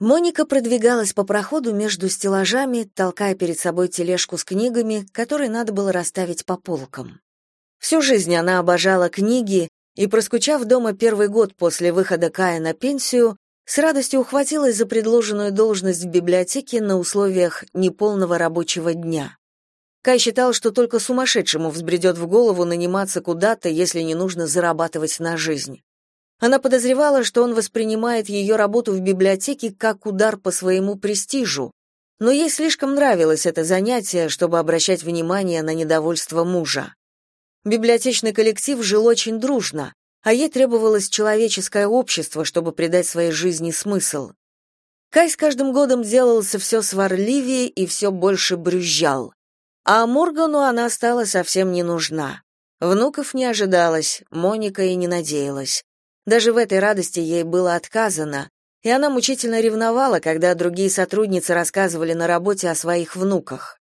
Моника продвигалась по проходу между стеллажами, толкая перед собой тележку с книгами, которые надо было расставить по полкам. Всю жизнь она обожала книги, и, проскучав дома первый год после выхода Кая на пенсию, с радостью ухватилась за предложенную должность в библиотеке на условиях неполного рабочего дня. Кай считал, что только сумасшедшему взбредет в голову наниматься куда-то, если не нужно зарабатывать на жизнь. Она подозревала, что он воспринимает ее работу в библиотеке как удар по своему престижу, но ей слишком нравилось это занятие, чтобы обращать внимание на недовольство мужа. Библиотечный коллектив жил очень дружно, а ей требовалось человеческое общество, чтобы придать своей жизни смысл. Кай с каждым годом делался все сварливее и все больше брюзжал. А Моргану она стала совсем не нужна. Внуков не ожидалось, Моника и не надеялась. Даже в этой радости ей было отказано, и она мучительно ревновала, когда другие сотрудницы рассказывали на работе о своих внуках.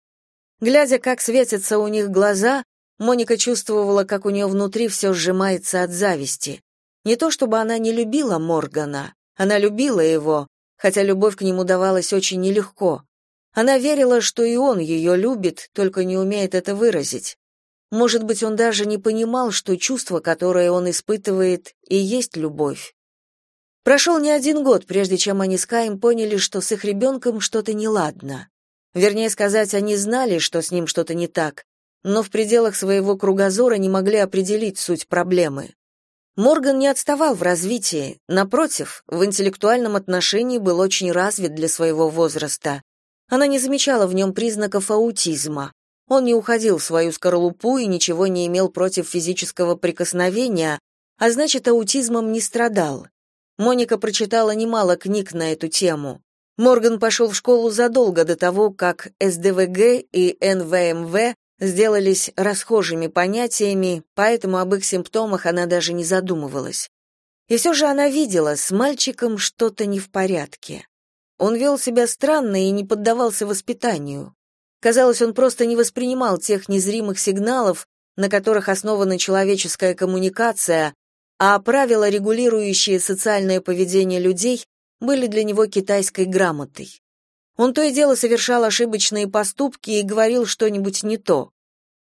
Глядя, как светятся у них глаза, Моника чувствовала, как у нее внутри все сжимается от зависти. Не то чтобы она не любила Моргана, она любила его, хотя любовь к нему давалась очень нелегко. Она верила, что и он ее любит, только не умеет это выразить. Может быть, он даже не понимал, что чувство, которое он испытывает, и есть любовь. Прошел не один год, прежде чем они с Каем поняли, что с их ребенком что-то неладно. Вернее сказать, они знали, что с ним что-то не так, но в пределах своего кругозора не могли определить суть проблемы. Морган не отставал в развитии, напротив, в интеллектуальном отношении был очень развит для своего возраста, она не замечала в нем признаков аутизма. Он не уходил в свою скорлупу и ничего не имел против физического прикосновения, а значит, аутизмом не страдал. Моника прочитала немало книг на эту тему. Морган пошел в школу задолго до того, как СДВГ и НВМВ сделались расхожими понятиями, поэтому об их симптомах она даже не задумывалась. И все же она видела, с мальчиком что-то не в порядке. Он вел себя странно и не поддавался воспитанию. Казалось, он просто не воспринимал тех незримых сигналов, на которых основана человеческая коммуникация, а правила, регулирующие социальное поведение людей, были для него китайской грамотой. Он то и дело совершал ошибочные поступки и говорил что-нибудь не то.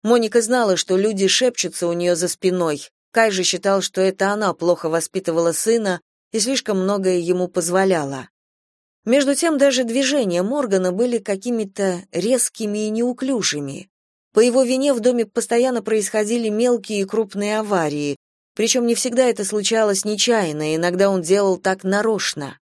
Моника знала, что люди шепчутся у нее за спиной. Кай же считал, что это она плохо воспитывала сына и слишком многое ему позволяла. Между тем даже движения Моргана были какими-то резкими и неуклюжими. По его вине в доме постоянно происходили мелкие и крупные аварии, причем не всегда это случалось нечаянно, иногда он делал так нарочно.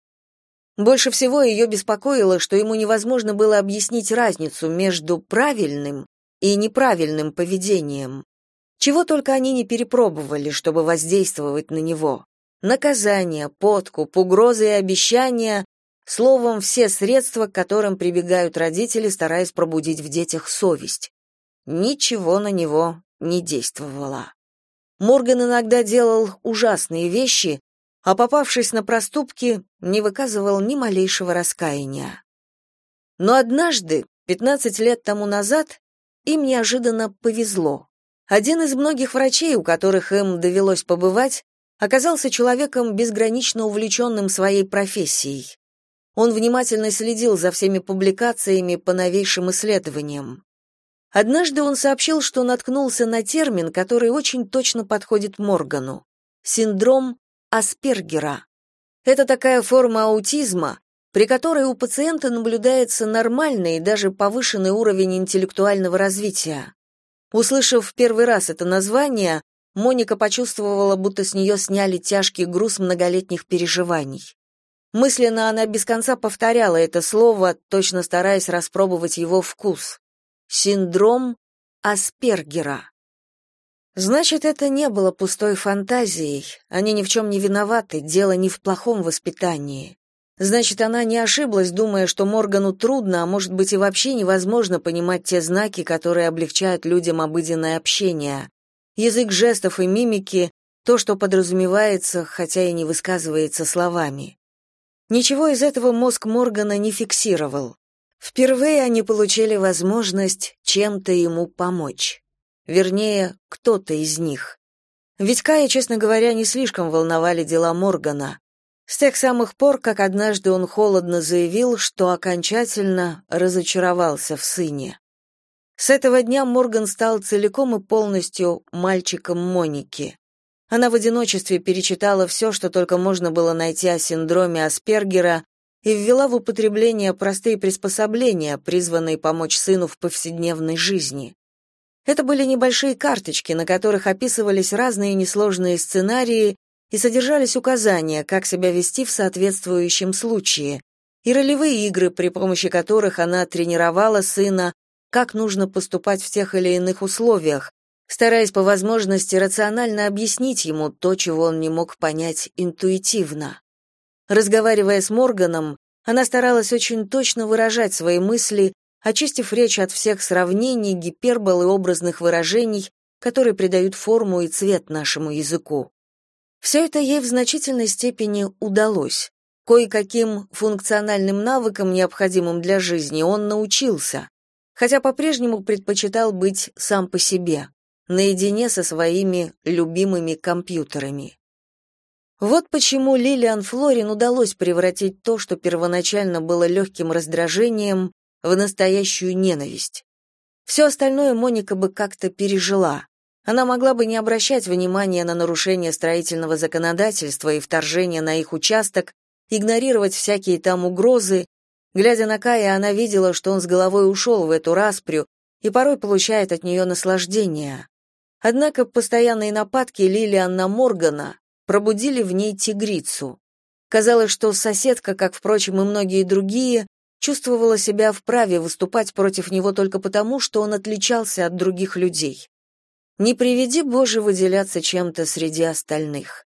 Больше всего ее беспокоило, что ему невозможно было объяснить разницу между правильным и неправильным поведением. Чего только они не перепробовали, чтобы воздействовать на него. Наказания, подкуп, угрозы и обещания Словом, все средства, к которым прибегают родители, стараясь пробудить в детях совесть. Ничего на него не действовало. Морган иногда делал ужасные вещи, а попавшись на проступки, не выказывал ни малейшего раскаяния. Но однажды, 15 лет тому назад, им неожиданно повезло. Один из многих врачей, у которых им довелось побывать, оказался человеком безгранично увлеченным своей профессией. Он внимательно следил за всеми публикациями по новейшим исследованиям. Однажды он сообщил, что наткнулся на термин, который очень точно подходит Моргану — синдром Аспергера. Это такая форма аутизма, при которой у пациента наблюдается нормальный и даже повышенный уровень интеллектуального развития. Услышав в первый раз это название, Моника почувствовала, будто с нее сняли тяжкий груз многолетних переживаний. Мысленно она без конца повторяла это слово, точно стараясь распробовать его вкус. Синдром Аспергера. Значит, это не было пустой фантазией. Они ни в чем не виноваты, дело не в плохом воспитании. Значит, она не ошиблась, думая, что Моргану трудно, а может быть и вообще невозможно понимать те знаки, которые облегчают людям обыденное общение. Язык жестов и мимики — то, что подразумевается, хотя и не высказывается словами. Ничего из этого мозг Моргана не фиксировал. Впервые они получили возможность чем-то ему помочь. Вернее, кто-то из них. Ведь Кая, честно говоря, не слишком волновали дела Моргана. С тех самых пор, как однажды он холодно заявил, что окончательно разочаровался в сыне. С этого дня Морган стал целиком и полностью мальчиком Моники. Она в одиночестве перечитала все, что только можно было найти о синдроме Аспергера, и ввела в употребление простые приспособления, призванные помочь сыну в повседневной жизни. Это были небольшие карточки, на которых описывались разные несложные сценарии и содержались указания, как себя вести в соответствующем случае, и ролевые игры, при помощи которых она тренировала сына, как нужно поступать в тех или иных условиях, стараясь по возможности рационально объяснить ему то, чего он не мог понять интуитивно. Разговаривая с Морганом, она старалась очень точно выражать свои мысли, очистив речь от всех сравнений, гипербол и образных выражений, которые придают форму и цвет нашему языку. Все это ей в значительной степени удалось. Кое-каким функциональным навыкам, необходимым для жизни, он научился, хотя по-прежнему предпочитал быть сам по себе, наедине со своими любимыми компьютерами. Вот почему Лилиан Флорин удалось превратить то, что первоначально было легким раздражением, в настоящую ненависть. Все остальное Моника бы как-то пережила. Она могла бы не обращать внимания на нарушение строительного законодательства и вторжение на их участок, игнорировать всякие там угрозы. Глядя на Кая, она видела, что он с головой ушел в эту распрю и порой получает от нее наслаждение. Однако постоянные нападки Лилиан на Моргана пробудили в ней тигрицу. Казалось, что соседка, как, впрочем, и многие другие, чувствовала себя вправе выступать против него только потому, что он отличался от других людей. Не приведи Боже выделяться чем-то среди остальных.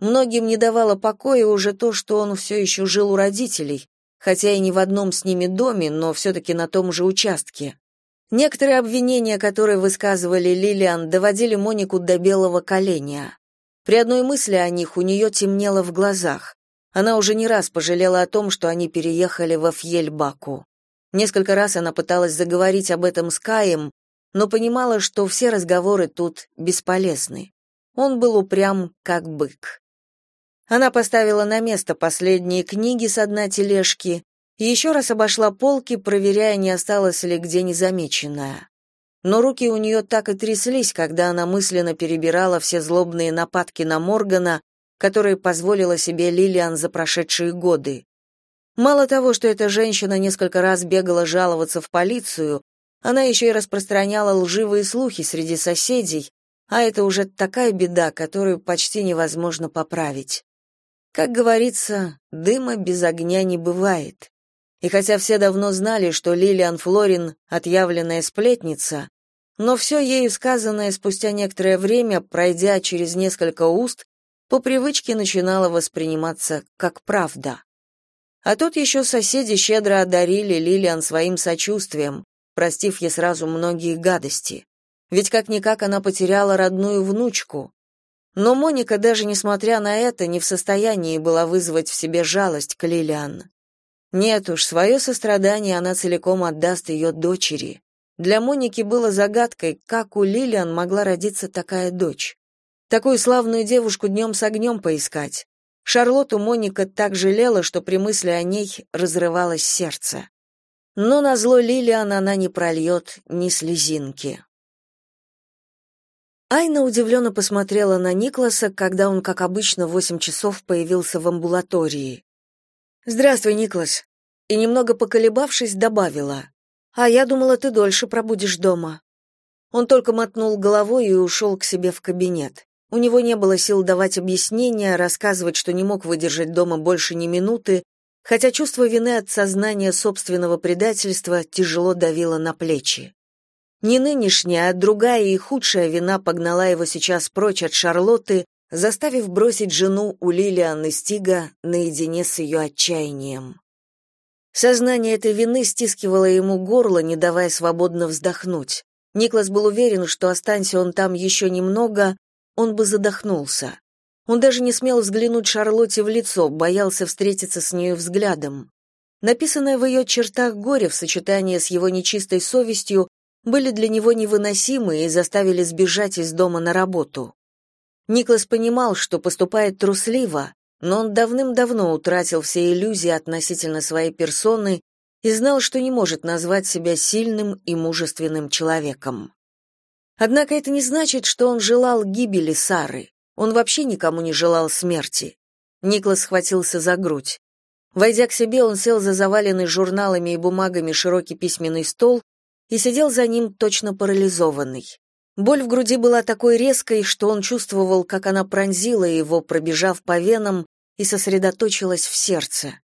Многим не давало покоя уже то, что он все еще жил у родителей, хотя и не в одном с ними доме, но все-таки на том же участке. Некоторые обвинения, которые высказывали Лилиан, доводили Монику до белого коленя. При одной мысли о них у нее темнело в глазах. Она уже не раз пожалела о том, что они переехали во Фьельбаку. Несколько раз она пыталась заговорить об этом с Каем, но понимала, что все разговоры тут бесполезны. Он был упрям, как бык. Она поставила на место последние книги с одной тележки еще раз обошла полки, проверяя, не осталось ли где незамеченное. Но руки у нее так и тряслись, когда она мысленно перебирала все злобные нападки на Моргана, которые позволила себе Лилиан за прошедшие годы. Мало того, что эта женщина несколько раз бегала жаловаться в полицию, она еще и распространяла лживые слухи среди соседей, а это уже такая беда, которую почти невозможно поправить. Как говорится, дыма без огня не бывает. И хотя все давно знали, что Лилиан Флорин — отъявленная сплетница, но все ею сказанное спустя некоторое время, пройдя через несколько уст, по привычке начинало восприниматься как правда. А тут еще соседи щедро одарили Лилиан своим сочувствием, простив ей сразу многие гадости. Ведь как-никак она потеряла родную внучку. Но Моника, даже несмотря на это, не в состоянии была вызвать в себе жалость к Лилиан. Нет уж, свое сострадание она целиком отдаст ее дочери. Для Моники было загадкой, как у Лилиан могла родиться такая дочь. Такую славную девушку днем с огнем поискать. Шарлотту Моника так жалела, что при мысли о ней разрывалось сердце но на зло Лилиан она не прольет ни слезинки. Айна удивленно посмотрела на Никласа, когда он, как обычно, в восемь часов появился в амбулатории. «Здравствуй, Никлас», и, немного поколебавшись, добавила. «А я думала, ты дольше пробудешь дома». Он только мотнул головой и ушел к себе в кабинет. У него не было сил давать объяснения, рассказывать, что не мог выдержать дома больше ни минуты, хотя чувство вины от сознания собственного предательства тяжело давило на плечи. Не нынешняя, а другая и худшая вина погнала его сейчас прочь от Шарлотты, заставив бросить жену у Лилианы Стига наедине с ее отчаянием. Сознание этой вины стискивало ему горло, не давая свободно вздохнуть. Никлас был уверен, что останься он там еще немного, он бы задохнулся. Он даже не смел взглянуть Шарлотте в лицо, боялся встретиться с нею взглядом. Написанное в ее чертах горе в сочетании с его нечистой совестью были для него невыносимы и заставили сбежать из дома на работу. Никлас понимал, что поступает трусливо, но он давным-давно утратил все иллюзии относительно своей персоны и знал, что не может назвать себя сильным и мужественным человеком. Однако это не значит, что он желал гибели Сары. Он вообще никому не желал смерти. Никлас схватился за грудь. Войдя к себе, он сел за заваленный журналами и бумагами широкий письменный стол и сидел за ним точно парализованный. Боль в груди была такой резкой, что он чувствовал, как она пронзила его, пробежав по венам, и сосредоточилась в сердце.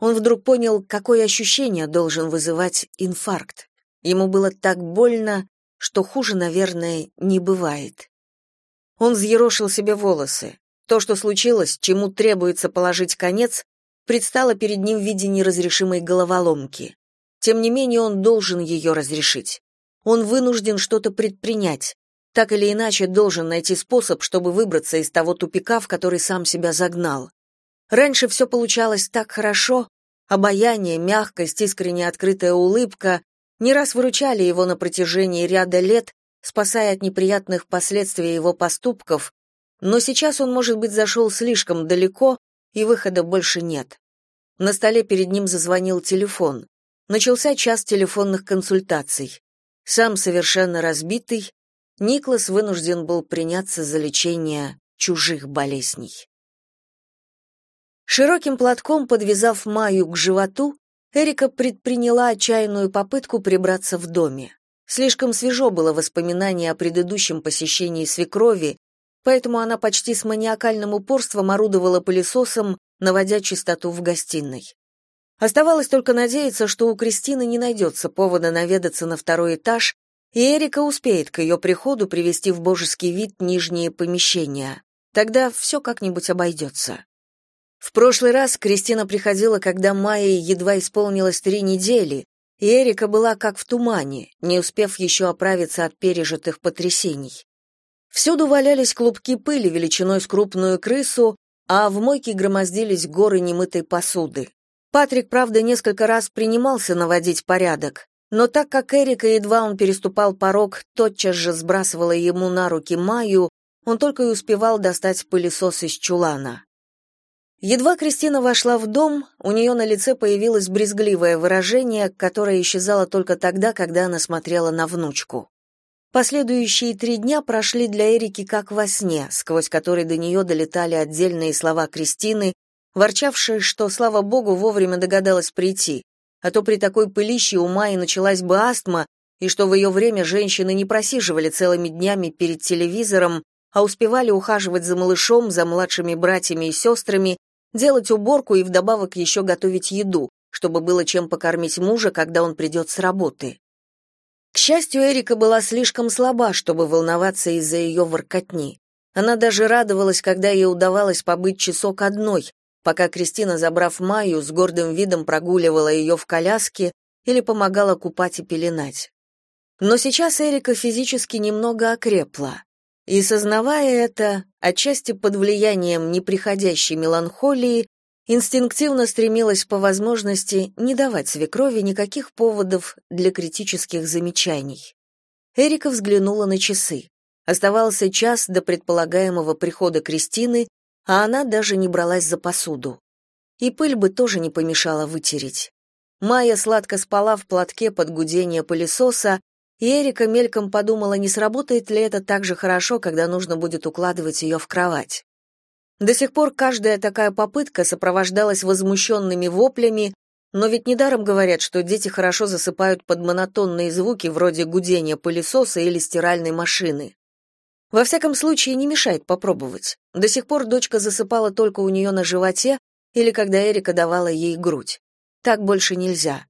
Он вдруг понял, какое ощущение должен вызывать инфаркт. Ему было так больно, что хуже, наверное, не бывает. Он взъерошил себе волосы. То, что случилось, чему требуется положить конец, предстало перед ним в виде неразрешимой головоломки. Тем не менее, он должен ее разрешить. Он вынужден что-то предпринять. Так или иначе, должен найти способ, чтобы выбраться из того тупика, в который сам себя загнал. Раньше все получалось так хорошо, обаяние, мягкость, искренне открытая улыбка не раз выручали его на протяжении ряда лет, спасая от неприятных последствий его поступков, но сейчас он, может быть, зашел слишком далеко, и выхода больше нет. На столе перед ним зазвонил телефон. Начался час телефонных консультаций. Сам совершенно разбитый, Никлас вынужден был приняться за лечение чужих болезней. Широким платком подвязав Маю к животу, Эрика предприняла отчаянную попытку прибраться в доме. Слишком свежо было воспоминание о предыдущем посещении свекрови, поэтому она почти с маниакальным упорством орудовала пылесосом, наводя чистоту в гостиной. Оставалось только надеяться, что у Кристины не найдется повода наведаться на второй этаж, и Эрика успеет к ее приходу привести в божеский вид нижние помещения. Тогда все как-нибудь обойдется. В прошлый раз Кристина приходила, когда Майе едва исполнилось три недели, и Эрика была как в тумане, не успев еще оправиться от пережитых потрясений. Всюду валялись клубки пыли величиной с крупную крысу, а в мойке громоздились горы немытой посуды. Патрик, правда, несколько раз принимался наводить порядок, но так как Эрика, едва он переступал порог, тотчас же сбрасывала ему на руки Майю, он только и успевал достать пылесос из чулана. Едва Кристина вошла в дом, у нее на лице появилось брезгливое выражение, которое исчезало только тогда, когда она смотрела на внучку. Последующие три дня прошли для Эрики как во сне, сквозь который до нее долетали отдельные слова Кристины, ворчавшей, что, слава богу, вовремя догадалась прийти, а то при такой пылище у Майи началась бы астма, и что в ее время женщины не просиживали целыми днями перед телевизором, а успевали ухаживать за малышом, за младшими братьями и сестрами делать уборку и вдобавок еще готовить еду, чтобы было чем покормить мужа, когда он придет с работы. К счастью, Эрика была слишком слаба, чтобы волноваться из-за ее воркотни. Она даже радовалась, когда ей удавалось побыть часок одной, пока Кристина, забрав Майю, с гордым видом прогуливала ее в коляске или помогала купать и пеленать. Но сейчас Эрика физически немного окрепла. И, сознавая это, отчасти под влиянием неприходящей меланхолии, инстинктивно стремилась по возможности не давать свекрови никаких поводов для критических замечаний. Эрика взглянула на часы. Оставался час до предполагаемого прихода Кристины, а она даже не бралась за посуду. И пыль бы тоже не помешала вытереть. Майя сладко спала в платке под гудение пылесоса, и Эрика мельком подумала, не сработает ли это так же хорошо, когда нужно будет укладывать ее в кровать. До сих пор каждая такая попытка сопровождалась возмущенными воплями, но ведь недаром говорят, что дети хорошо засыпают под монотонные звуки вроде гудения пылесоса или стиральной машины. Во всяком случае, не мешает попробовать. До сих пор дочка засыпала только у нее на животе или когда Эрика давала ей грудь. Так больше нельзя.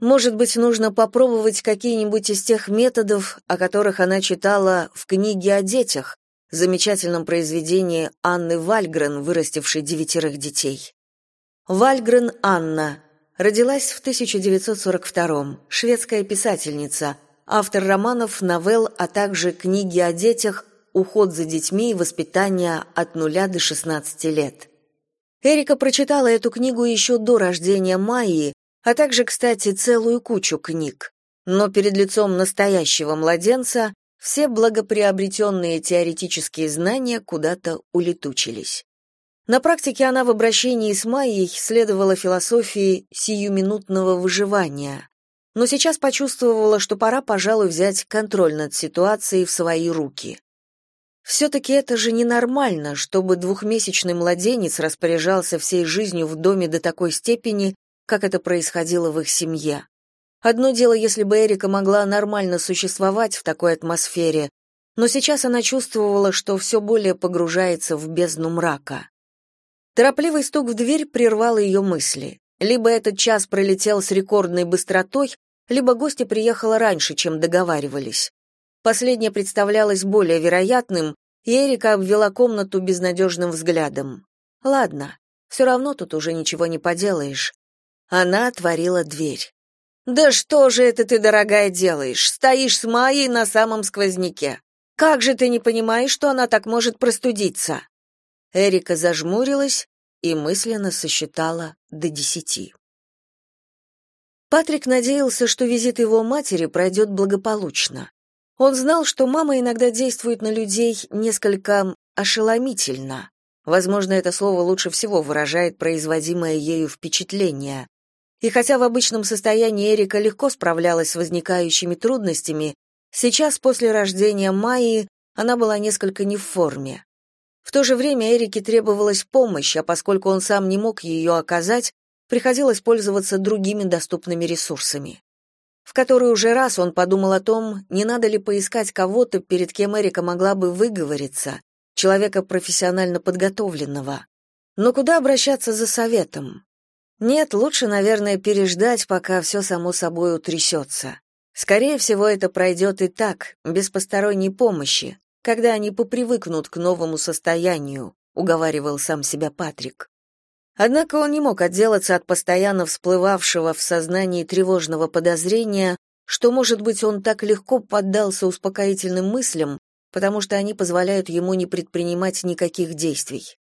Может быть, нужно попробовать какие-нибудь из тех методов, о которых она читала в книге о детях, замечательном произведении Анны Вальгрен, вырастившей девятерых детей. Вальгрен Анна родилась в 1942-м, шведская писательница, автор романов, новелл, а также книги о детях «Уход за детьми и воспитание от нуля до 16 лет». Эрика прочитала эту книгу еще до рождения Майи, а также, кстати, целую кучу книг. Но перед лицом настоящего младенца все благоприобретенные теоретические знания куда-то улетучились. На практике она в обращении с Майей следовала философии сиюминутного выживания, но сейчас почувствовала, что пора, пожалуй, взять контроль над ситуацией в свои руки. Все-таки это же ненормально, чтобы двухмесячный младенец распоряжался всей жизнью в доме до такой степени, как это происходило в их семье. Одно дело, если бы Эрика могла нормально существовать в такой атмосфере, но сейчас она чувствовала, что все более погружается в бездну мрака. Торопливый стук в дверь прервал ее мысли. Либо этот час пролетел с рекордной быстротой, либо гостья приехала раньше, чем договаривались. Последнее представлялось более вероятным, и Эрика обвела комнату безнадежным взглядом. Ладно, все равно тут уже ничего не поделаешь. Она отворила дверь. «Да что же это ты, дорогая, делаешь? Стоишь с Майей на самом сквозняке. Как же ты не понимаешь, что она так может простудиться?» Эрика зажмурилась и мысленно сосчитала до десяти. Патрик надеялся, что визит его матери пройдет благополучно. Он знал, что мама иногда действует на людей несколько ошеломительно. Возможно, это слово лучше всего выражает производимое ею впечатление. И хотя в обычном состоянии Эрика легко справлялась с возникающими трудностями, сейчас, после рождения Майи, она была несколько не в форме. В то же время Эрике требовалась помощь, а поскольку он сам не мог ее оказать, приходилось пользоваться другими доступными ресурсами. В который уже раз он подумал о том, не надо ли поискать кого-то, перед кем Эрика могла бы выговориться, человека профессионально подготовленного. Но куда обращаться за советом? Нет, лучше, наверное, переждать, пока все само собой утрясется. Скорее всего, это пройдет и так, без посторонней помощи, когда они попривыкнут к новому состоянию, уговаривал сам себя Патрик. Однако он не мог отделаться от постоянно всплывавшего в сознании тревожного подозрения, что, может быть, он так легко поддался успокоительным мыслям, потому что они позволяют ему не предпринимать никаких действий.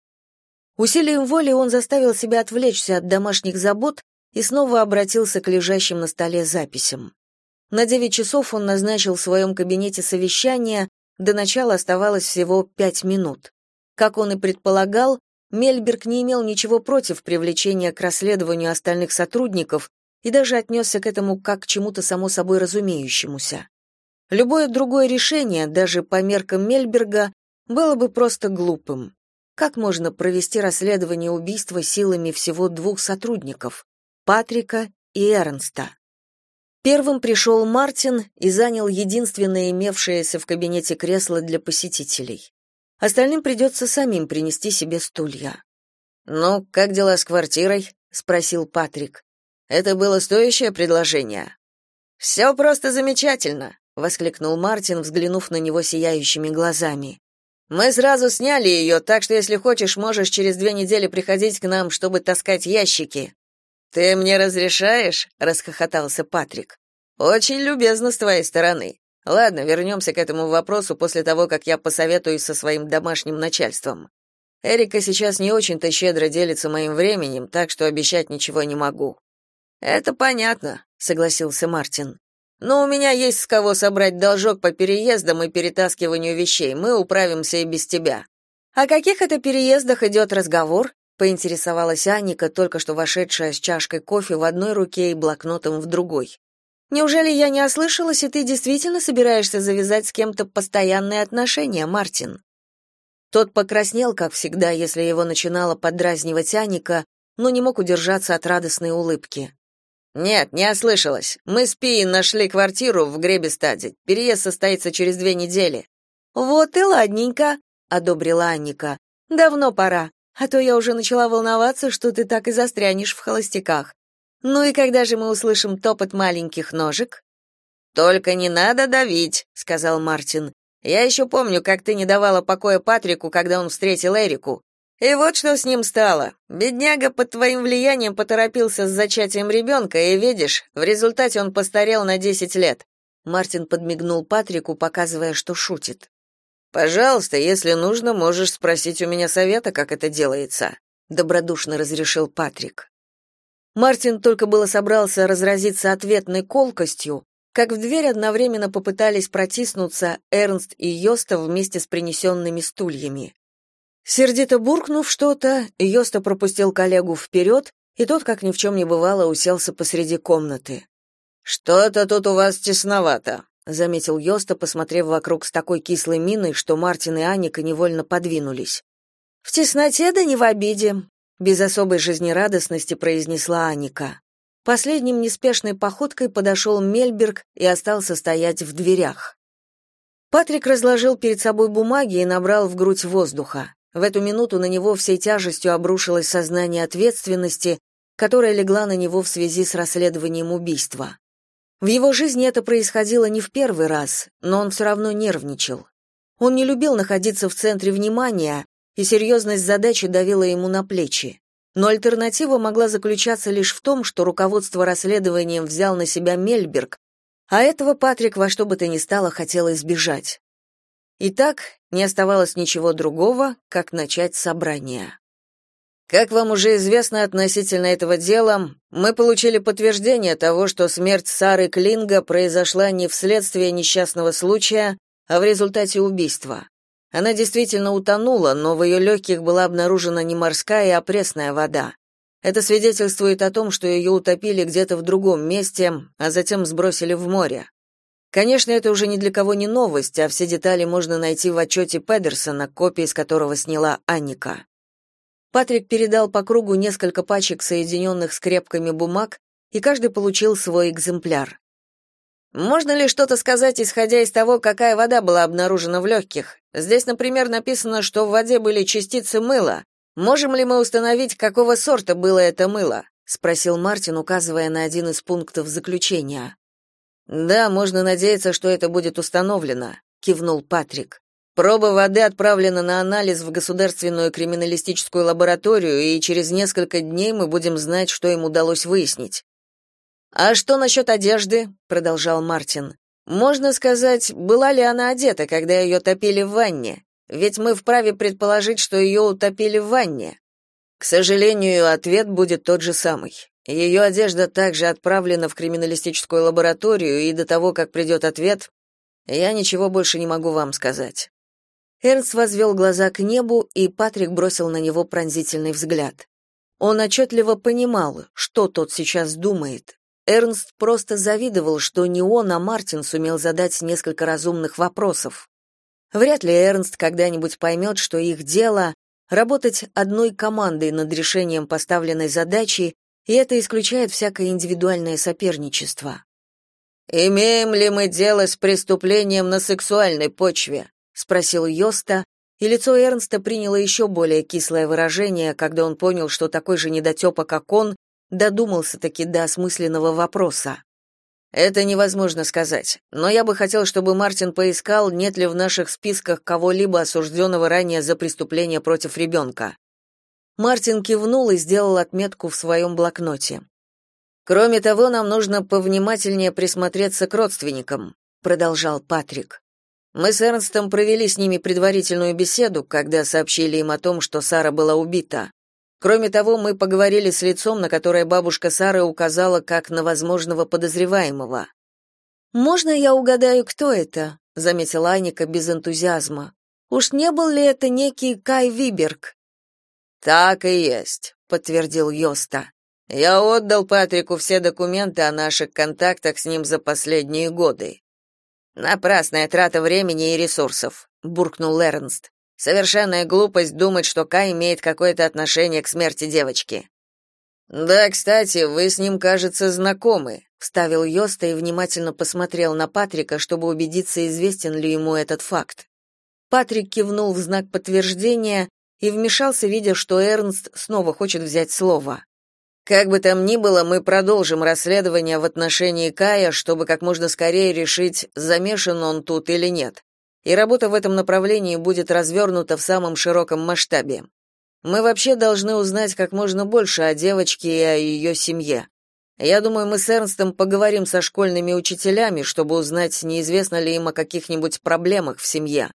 Усилием воли он заставил себя отвлечься от домашних забот и снова обратился к лежащим на столе записям. На девять часов он назначил в своем кабинете совещание, до начала оставалось всего пять минут. Как он и предполагал, Мельберг не имел ничего против привлечения к расследованию остальных сотрудников и даже отнесся к этому как к чему-то само собой разумеющемуся. Любое другое решение, даже по меркам Мельберга, было бы просто глупым. Как можно провести расследование убийства силами всего двух сотрудников — Патрика и Эрнста? Первым пришел Мартин и занял единственное имевшееся в кабинете кресло для посетителей. Остальным придется самим принести себе стулья. «Ну, как дела с квартирой?» — спросил Патрик. «Это было стоящее предложение?» «Все просто замечательно», — воскликнул Мартин, взглянув на него сияющими глазами. «Мы сразу сняли ее, так что если хочешь, можешь через две недели приходить к нам, чтобы таскать ящики». «Ты мне разрешаешь?» — расхохотался Патрик. «Очень любезно с твоей стороны. Ладно, вернемся к этому вопросу после того, как я посоветуюсь со своим домашним начальством. Эрика сейчас не очень-то щедро делится моим временем, так что обещать ничего не могу». «Это понятно», — согласился Мартин. «Но у меня есть с кого собрать должок по переездам и перетаскиванию вещей. Мы управимся и без тебя». «О каких это переездах идет разговор?» поинтересовалась Аника, только что вошедшая с чашкой кофе в одной руке и блокнотом в другой. Неужели я не ослышалась, и ты действительно собираешься завязать с кем-то постоянные отношения, Мартин? Тот покраснел, как всегда, если его начинала подразнивать Аника, но не мог удержаться от радостной улыбки. Нет, не ослышалась. Мы с Пией нашли квартиру в Гребестаде. Переезд состоится через две недели. Вот и ладненько, одобрила Анника. Давно пора а то я уже начала волноваться, что ты так и застрянешь в холостяках. Ну и когда же мы услышим топот маленьких ножек? Только не надо давить, сказал Мартин. Я еще помню, как ты не давала покоя Патрику, когда он встретил Эрику. И вот что с ним стало. Бедняга под твоим влиянием поторопился с зачатием ребенка, и видишь, в результате он постарел на десять лет. Мартин подмигнул Патрику, показывая, что шутит. Пожалуйста, если нужно, можешь спросить у меня совета, как это делается, добродушно разрешил Патрик. Мартин только было собрался разразиться ответной колкостью, как в дверь одновременно попытались протиснуться Эрнст и Йоста вместе с принесенными стульями. Сердито буркнув что-то, Йоста пропустил коллегу вперед, и тот, как ни в чем не бывало, уселся посреди комнаты. «Что-то тут у вас тесновато», — заметил Йоста, посмотрев вокруг с такой кислой миной, что Мартин и Аника невольно подвинулись. «В тесноте да не в обиде», — без особой жизнерадостности произнесла Аника. Последним неспешной походкой подошел Мельберг и остался стоять в дверях. Патрик разложил перед собой бумаги и набрал в грудь воздуха. В эту минуту на него всей тяжестью обрушилось сознание ответственности, которая легла на него в связи с расследованием убийства. В его жизни это происходило не в первый раз, но он все равно нервничал. Он не любил находиться в центре внимания, и серьезность задачи давила ему на плечи. Но альтернатива могла заключаться лишь в том, что руководство расследованием взял на себя Мельберг, а этого Патрик во что бы то ни стало хотел избежать. Итак, не оставалось ничего другого, как начать собрание. Как вам уже известно относительно этого дела, мы получили подтверждение того, что смерть Сары Клинга произошла не вследствие несчастного случая, а в результате убийства. Она действительно утонула, но в ее легких была обнаружена не морская, а пресная вода. Это свидетельствует о том, что ее утопили где-то в другом месте, а затем сбросили в море. Конечно, это уже ни для кого не новость, а все детали можно найти в отчете Педерсона, копии из которого сняла Анника. Патрик передал по кругу несколько пачек соединенных скрепками бумаг, и каждый получил свой экземпляр. Можно ли что-то сказать, исходя из того, какая вода была обнаружена в легких? Здесь, например, написано, что в воде были частицы мыла. Можем ли мы установить, какого сорта было это мыло? спросил Мартин, указывая на один из пунктов заключения. Да, можно надеяться, что это будет установлено, кивнул Патрик. Проба воды отправлена на анализ в Государственную криминалистическую лабораторию, и через несколько дней мы будем знать, что им удалось выяснить. А что насчет одежды? продолжал Мартин. Можно сказать, была ли она одета, когда ее топили в ванне? Ведь мы вправе предположить, что ее утопили в ванне. К сожалению, ответ будет тот же самый. Ее одежда также отправлена в криминалистическую лабораторию, и до того, как придет ответ, я ничего больше не могу вам сказать. Эрнст возвел глаза к небу, и Патрик бросил на него пронзительный взгляд. Он отчетливо понимал, что тот сейчас думает. Эрнст просто завидовал, что не он, а Мартин сумел задать несколько разумных вопросов. Вряд ли Эрнст когда-нибудь поймет, что их дело — работать одной командой над решением поставленной задачи, и это исключает всякое индивидуальное соперничество. «Имеем ли мы дело с преступлением на сексуальной почве?» — спросил Йоста, и лицо Эрнста приняло еще более кислое выражение, когда он понял, что такой же недотепа, как он, додумался-таки до осмысленного вопроса. Это невозможно сказать, но я бы хотел, чтобы Мартин поискал, нет ли в наших списках кого-либо осужденного ранее за преступление против ребенка». Мартин кивнул и сделал отметку в своем блокноте. Кроме того, нам нужно повнимательнее присмотреться к родственникам, продолжал Патрик. Мы с Эрнстом провели с ними предварительную беседу, когда сообщили им о том, что Сара была убита. Кроме того, мы поговорили с лицом, на которое бабушка Сары указала как на возможного подозреваемого. «Можно я угадаю, кто это?» — заметила Аника без энтузиазма. «Уж не был ли это некий Кай Виберг?» «Так и есть», — подтвердил Йоста. «Я отдал Патрику все документы о наших контактах с ним за последние годы». «Напрасная трата времени и ресурсов», — буркнул Эрнст. Совершенная глупость думать, что Кай имеет какое-то отношение к смерти девочки. Да, кстати, вы с ним, кажется, знакомы, вставил Йоста и внимательно посмотрел на Патрика, чтобы убедиться, известен ли ему этот факт. Патрик кивнул в знак подтверждения и вмешался, видя, что Эрнст снова хочет взять слово. Как бы там ни было, мы продолжим расследование в отношении Кая, чтобы как можно скорее решить, замешан он тут или нет и работа в этом направлении будет развернута в самом широком масштабе. Мы вообще должны узнать как можно больше о девочке и о ее семье. Я думаю, мы с Эрнстом поговорим со школьными учителями, чтобы узнать, неизвестно ли им о каких-нибудь проблемах в семье.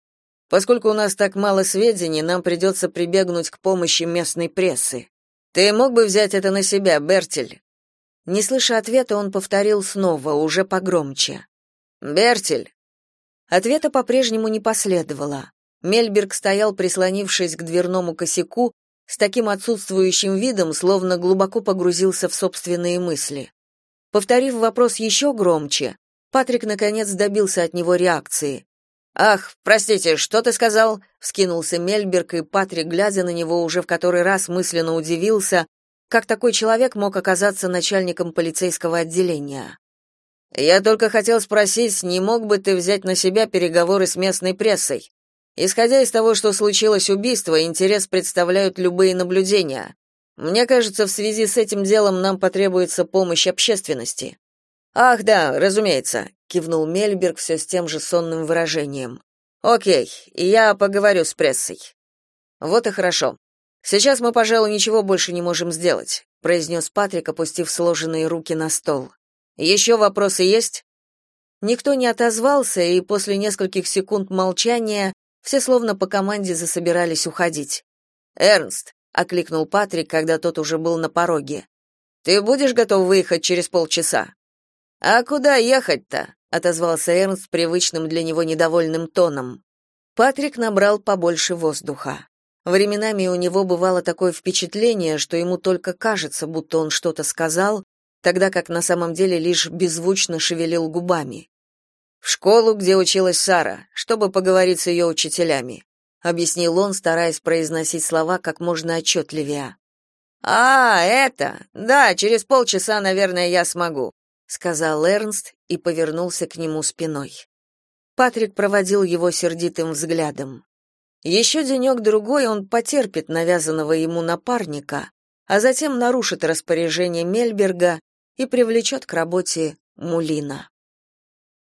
Поскольку у нас так мало сведений, нам придется прибегнуть к помощи местной прессы. Ты мог бы взять это на себя, Бертель?» Не слыша ответа, он повторил снова, уже погромче. «Бертель, Ответа по-прежнему не последовало. Мельберг стоял, прислонившись к дверному косяку, с таким отсутствующим видом, словно глубоко погрузился в собственные мысли. Повторив вопрос еще громче, Патрик наконец добился от него реакции. «Ах, простите, что ты сказал?» — вскинулся Мельберг, и Патрик, глядя на него, уже в который раз мысленно удивился, как такой человек мог оказаться начальником полицейского отделения. «Я только хотел спросить, не мог бы ты взять на себя переговоры с местной прессой? Исходя из того, что случилось убийство, интерес представляют любые наблюдения. Мне кажется, в связи с этим делом нам потребуется помощь общественности». «Ах, да, разумеется», кивнул Мельберг все с тем же сонным выражением. О'кей, я поговорю с прессой. Вот и хорошо. Сейчас мы, пожалуй, ничего больше не можем сделать, произнес Патрик, опустив сложенные руки на стол. «Еще вопросы есть? Никто не отозвался, и после нескольких секунд молчания все словно по команде засобирались уходить. Эрнст, окликнул Патрик, когда тот уже был на пороге. Ты будешь готов выехать через полчаса? А куда ехать-то? отозвался Эрнст привычным для него недовольным тоном. Патрик набрал побольше воздуха. Временами у него бывало такое впечатление, что ему только кажется, будто он что-то сказал, тогда как на самом деле лишь беззвучно шевелил губами. В школу, где училась Сара, чтобы поговорить с ее учителями, объяснил он, стараясь произносить слова как можно отчетливее. А, это. Да, через полчаса, наверное, я смогу сказал Эрнст и повернулся к нему спиной. Патрик проводил его сердитым взглядом. Еще денек-другой он потерпит навязанного ему напарника, а затем нарушит распоряжение Мельберга и привлечет к работе Мулина.